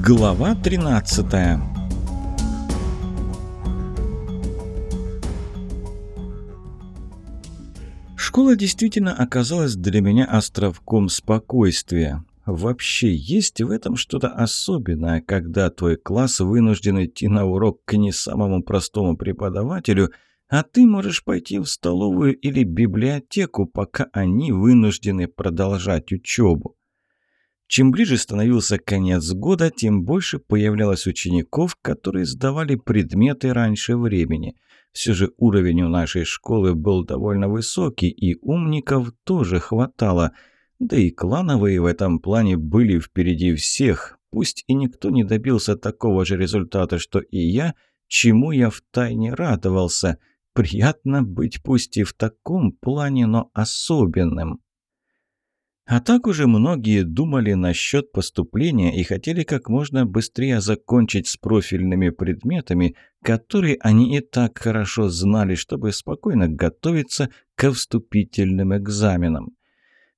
Глава 13 Школа действительно оказалась для меня островком спокойствия. Вообще, есть в этом что-то особенное, когда твой класс вынужден идти на урок к не самому простому преподавателю, а ты можешь пойти в столовую или библиотеку, пока они вынуждены продолжать учебу. Чем ближе становился конец года, тем больше появлялось учеников, которые сдавали предметы раньше времени. Все же уровень у нашей школы был довольно высокий, и умников тоже хватало. Да и клановые в этом плане были впереди всех. Пусть и никто не добился такого же результата, что и я, чему я втайне радовался. Приятно быть пусть и в таком плане, но особенным. А так уже многие думали насчет поступления и хотели как можно быстрее закончить с профильными предметами, которые они и так хорошо знали, чтобы спокойно готовиться к вступительным экзаменам.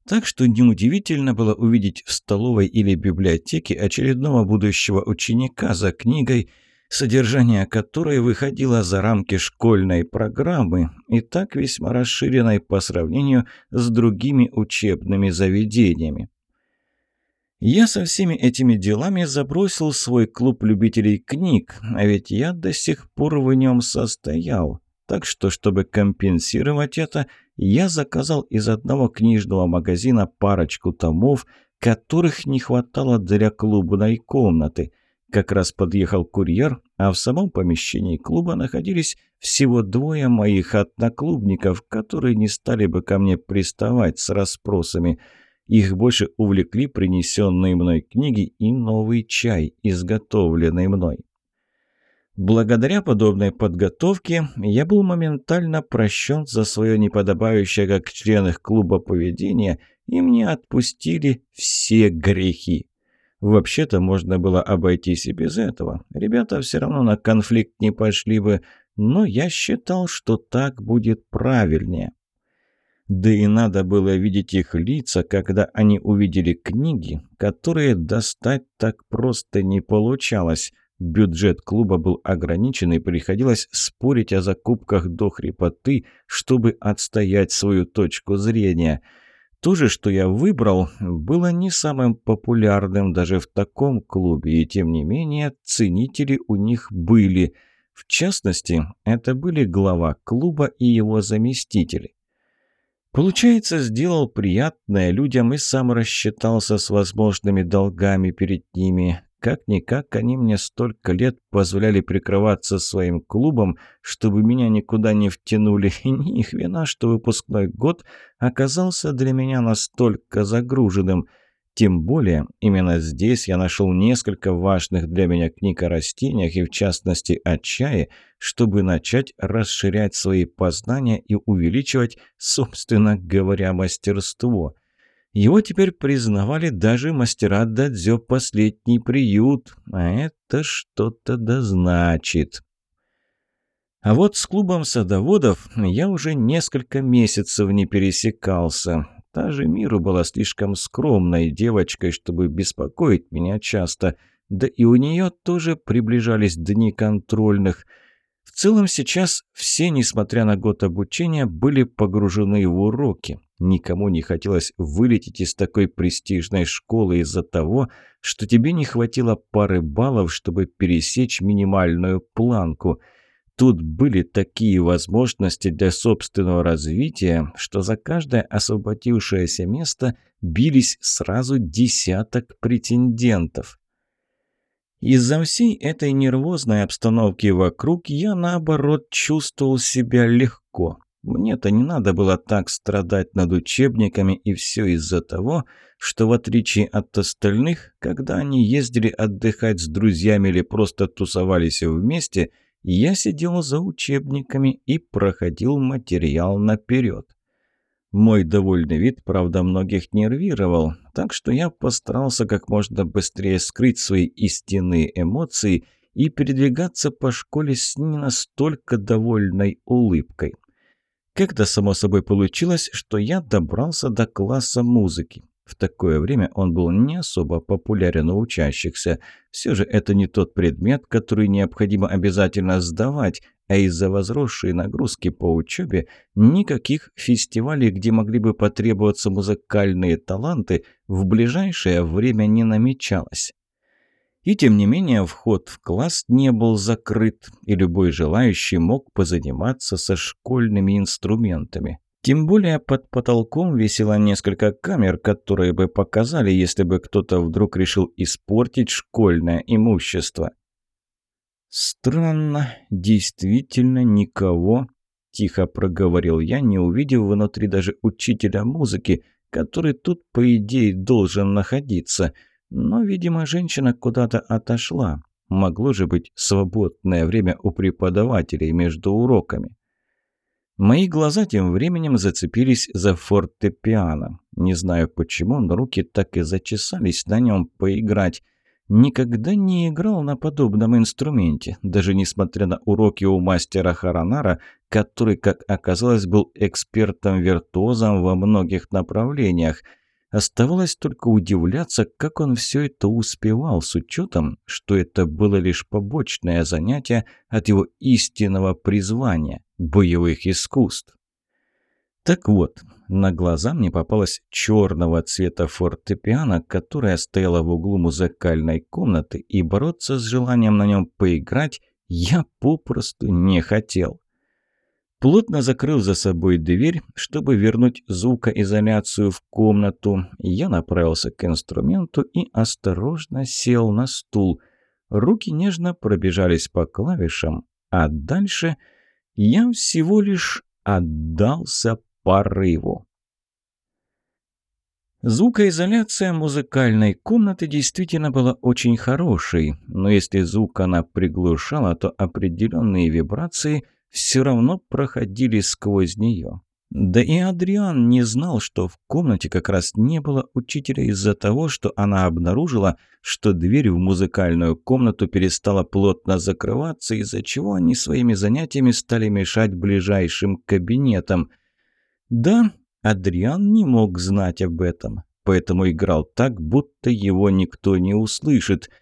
Так что неудивительно было увидеть в столовой или библиотеке очередного будущего ученика за книгой – содержание которой выходило за рамки школьной программы и так весьма расширенной по сравнению с другими учебными заведениями. Я со всеми этими делами забросил свой клуб любителей книг, а ведь я до сих пор в нем состоял. Так что, чтобы компенсировать это, я заказал из одного книжного магазина парочку томов, которых не хватало для клубной комнаты – как раз подъехал курьер, а в самом помещении клуба находились всего двое моих одноклубников, которые не стали бы ко мне приставать с расспросами. Их больше увлекли принесенные мной книги и новый чай, изготовленный мной. Благодаря подобной подготовке я был моментально прощен за свое неподобающее как член их клуба поведение, и мне отпустили все грехи. Вообще-то можно было обойтись и без этого. Ребята все равно на конфликт не пошли бы, но я считал, что так будет правильнее. Да и надо было видеть их лица, когда они увидели книги, которые достать так просто не получалось. Бюджет клуба был ограничен, и приходилось спорить о закупках до хрипоты, чтобы отстоять свою точку зрения – то же, что я выбрал, было не самым популярным даже в таком клубе, и тем не менее ценители у них были. В частности, это были глава клуба и его заместители. Получается, сделал приятное людям и сам рассчитался с возможными долгами перед ними. Как-никак они мне столько лет позволяли прикрываться своим клубом, чтобы меня никуда не втянули, и не их вина, что выпускной год оказался для меня настолько загруженным. Тем более, именно здесь я нашел несколько важных для меня книг о растениях и, в частности, о чае, чтобы начать расширять свои познания и увеличивать, собственно говоря, мастерство. Его теперь признавали даже мастера дадзё «Последний приют», а это что-то значит. А вот с клубом садоводов я уже несколько месяцев не пересекался. Та же Миру была слишком скромной девочкой, чтобы беспокоить меня часто, да и у нее тоже приближались дни контрольных – в целом сейчас все, несмотря на год обучения, были погружены в уроки. Никому не хотелось вылететь из такой престижной школы из-за того, что тебе не хватило пары баллов, чтобы пересечь минимальную планку. Тут были такие возможности для собственного развития, что за каждое освободившееся место бились сразу десяток претендентов. Из-за всей этой нервозной обстановки вокруг я, наоборот, чувствовал себя легко. Мне-то не надо было так страдать над учебниками, и все из-за того, что в отличие от остальных, когда они ездили отдыхать с друзьями или просто тусовались вместе, я сидел за учебниками и проходил материал наперед. Мой довольный вид, правда, многих нервировал, так что я постарался как можно быстрее скрыть свои истинные эмоции и передвигаться по школе с не настолько довольной улыбкой. Как-то само собой получилось, что я добрался до класса музыки. В такое время он был не особо популярен у учащихся. Все же это не тот предмет, который необходимо обязательно сдавать, а из-за возросшей нагрузки по учебе никаких фестивалей, где могли бы потребоваться музыкальные таланты, в ближайшее время не намечалось. И тем не менее вход в класс не был закрыт, и любой желающий мог позаниматься со школьными инструментами. Тем более под потолком висело несколько камер, которые бы показали, если бы кто-то вдруг решил испортить школьное имущество. «Странно, действительно никого», – тихо проговорил я, не увидев внутри даже учителя музыки, который тут, по идее, должен находиться. Но, видимо, женщина куда-то отошла. Могло же быть свободное время у преподавателей между уроками. Мои глаза тем временем зацепились за фортепиано. Не знаю почему, но руки так и зачесались на нем поиграть. Никогда не играл на подобном инструменте, даже несмотря на уроки у мастера Харанара, который, как оказалось, был экспертом-виртуозом во многих направлениях – Оставалось только удивляться, как он все это успевал, с учетом, что это было лишь побочное занятие от его истинного призвания – боевых искусств. Так вот, на глаза мне попалась черного цвета фортепиано, которая стояла в углу музыкальной комнаты, и бороться с желанием на нем поиграть я попросту не хотел плотно закрыл за собой дверь, чтобы вернуть звукоизоляцию в комнату. Я направился к инструменту и осторожно сел на стул. Руки нежно пробежались по клавишам, а дальше я всего лишь отдался порыву. Звукоизоляция музыкальной комнаты действительно была очень хорошей, но если звук она приглушала, то определенные вибрации – все равно проходили сквозь нее. Да и Адриан не знал, что в комнате как раз не было учителя из-за того, что она обнаружила, что дверь в музыкальную комнату перестала плотно закрываться, из-за чего они своими занятиями стали мешать ближайшим кабинетам. Да, Адриан не мог знать об этом, поэтому играл так, будто его никто не услышит –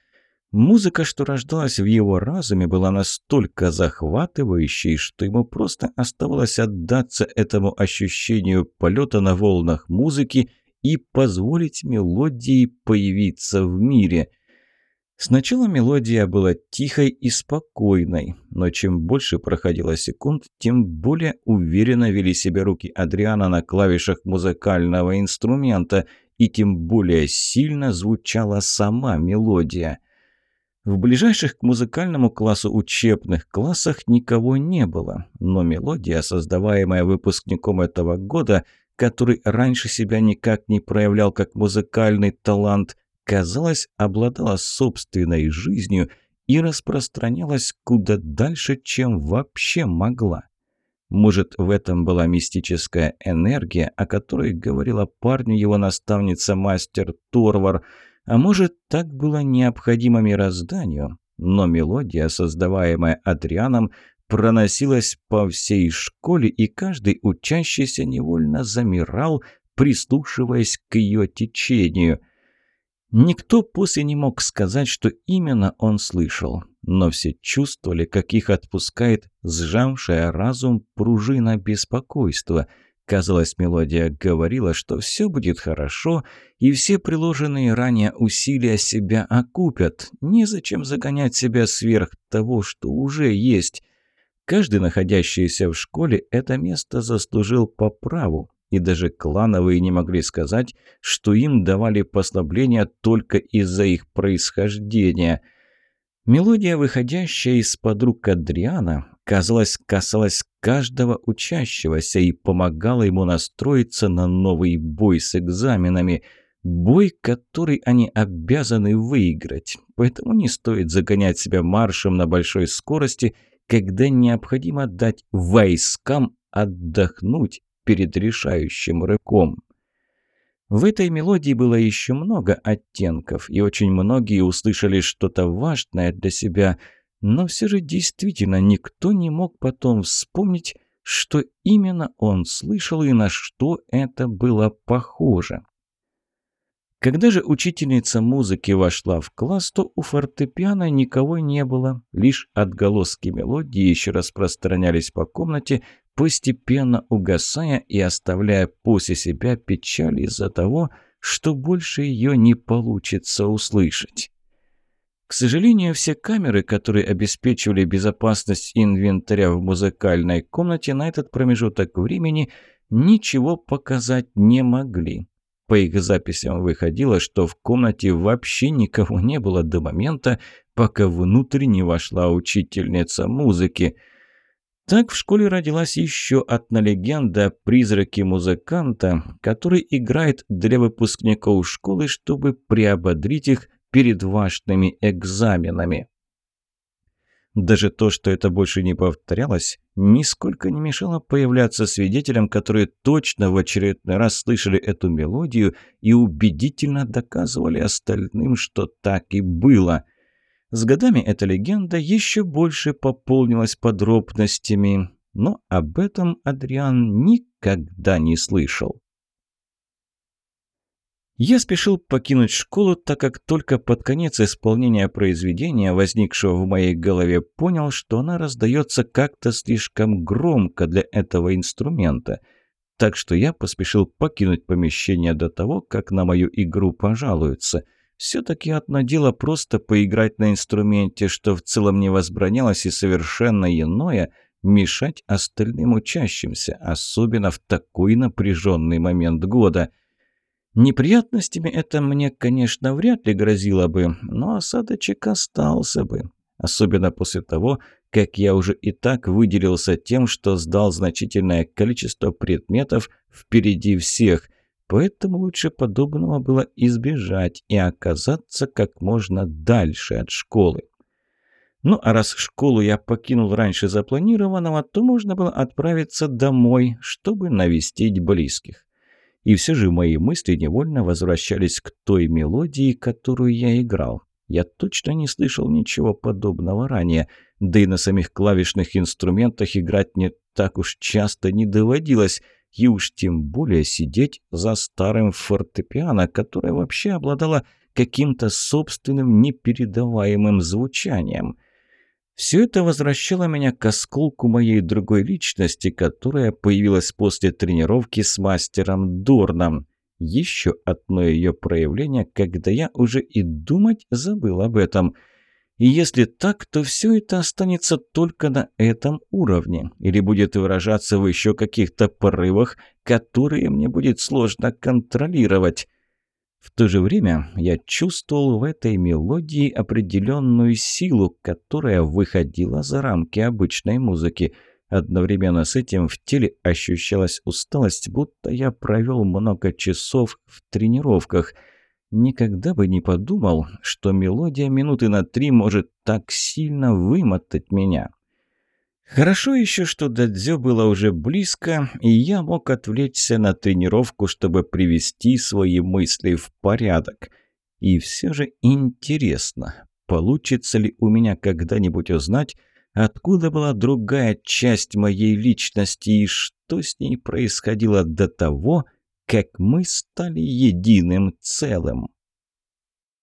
Музыка, что рождалась в его разуме, была настолько захватывающей, что ему просто оставалось отдаться этому ощущению полета на волнах музыки и позволить мелодии появиться в мире. Сначала мелодия была тихой и спокойной, но чем больше проходило секунд, тем более уверенно вели себя руки Адриана на клавишах музыкального инструмента, и тем более сильно звучала сама мелодия – в ближайших к музыкальному классу учебных классах никого не было, но мелодия, создаваемая выпускником этого года, который раньше себя никак не проявлял как музыкальный талант, казалось, обладала собственной жизнью и распространялась куда дальше, чем вообще могла. Может, в этом была мистическая энергия, о которой говорила парню его наставница мастер Торвар – а может, так было необходимо мирозданию, но мелодия, создаваемая Адрианом, проносилась по всей школе, и каждый учащийся невольно замирал, прислушиваясь к ее течению. Никто после не мог сказать, что именно он слышал, но все чувствовали, как их отпускает сжавшая разум пружина беспокойства – Казалось, мелодия говорила, что все будет хорошо, и все приложенные ранее усилия себя окупят. Незачем загонять себя сверх того, что уже есть. Каждый, находящийся в школе, это место заслужил по праву, и даже клановые не могли сказать, что им давали послабления только из-за их происхождения. Мелодия, выходящая из-под рук Адриана, казалось, касалась каждого учащегося и помогала ему настроиться на новый бой с экзаменами. Бой, который они обязаны выиграть. Поэтому не стоит загонять себя маршем на большой скорости, когда необходимо дать войскам отдохнуть перед решающим рыком. В этой мелодии было еще много оттенков, и очень многие услышали что-то важное для себя – но все же действительно никто не мог потом вспомнить, что именно он слышал и на что это было похоже. Когда же учительница музыки вошла в класс, то у фортепиано никого не было. Лишь отголоски мелодии еще распространялись по комнате, постепенно угасая и оставляя после себя печаль из-за того, что больше ее не получится услышать. К сожалению, все камеры, которые обеспечивали безопасность инвентаря в музыкальной комнате на этот промежуток времени, ничего показать не могли. По их записям выходило, что в комнате вообще никого не было до момента, пока внутрь не вошла учительница музыки. Так в школе родилась еще одна легенда о призраке музыканта, который играет для выпускников школы, чтобы приободрить их перед важными экзаменами. Даже то, что это больше не повторялось, нисколько не мешало появляться свидетелям, которые точно в очередной раз слышали эту мелодию и убедительно доказывали остальным, что так и было. С годами эта легенда еще больше пополнилась подробностями, но об этом Адриан никогда не слышал. Я спешил покинуть школу, так как только под конец исполнения произведения, возникшего в моей голове, понял, что она раздается как-то слишком громко для этого инструмента. Так что я поспешил покинуть помещение до того, как на мою игру пожалуются. Все-таки одно дело просто поиграть на инструменте, что в целом не возбранялось, и совершенно иное – мешать остальным учащимся, особенно в такой напряженный момент года – Неприятностями это мне, конечно, вряд ли грозило бы, но осадочек остался бы. Особенно после того, как я уже и так выделился тем, что сдал значительное количество предметов впереди всех. Поэтому лучше подобного было избежать и оказаться как можно дальше от школы. Ну а раз школу я покинул раньше запланированного, то можно было отправиться домой, чтобы навестить близких. И все же мои мысли невольно возвращались к той мелодии, которую я играл. Я точно не слышал ничего подобного ранее, да и на самих клавишных инструментах играть не так уж часто не доводилось, и уж тем более сидеть за старым фортепиано, которое вообще обладало каким-то собственным непередаваемым звучанием – все это возвращало меня к осколку моей другой личности, которая появилась после тренировки с мастером Дорном. Еще одно ее проявление, когда я уже и думать забыл об этом. И если так, то все это останется только на этом уровне, или будет выражаться в еще каких-то порывах, которые мне будет сложно контролировать. В то же время я чувствовал в этой мелодии определенную силу, которая выходила за рамки обычной музыки. Одновременно с этим в теле ощущалась усталость, будто я провел много часов в тренировках. Никогда бы не подумал, что мелодия минуты на три может так сильно вымотать меня. Хорошо еще, что Дадзё было уже близко, и я мог отвлечься на тренировку, чтобы привести свои мысли в порядок. И все же интересно, получится ли у меня когда-нибудь узнать, откуда была другая часть моей личности и что с ней происходило до того, как мы стали единым целым.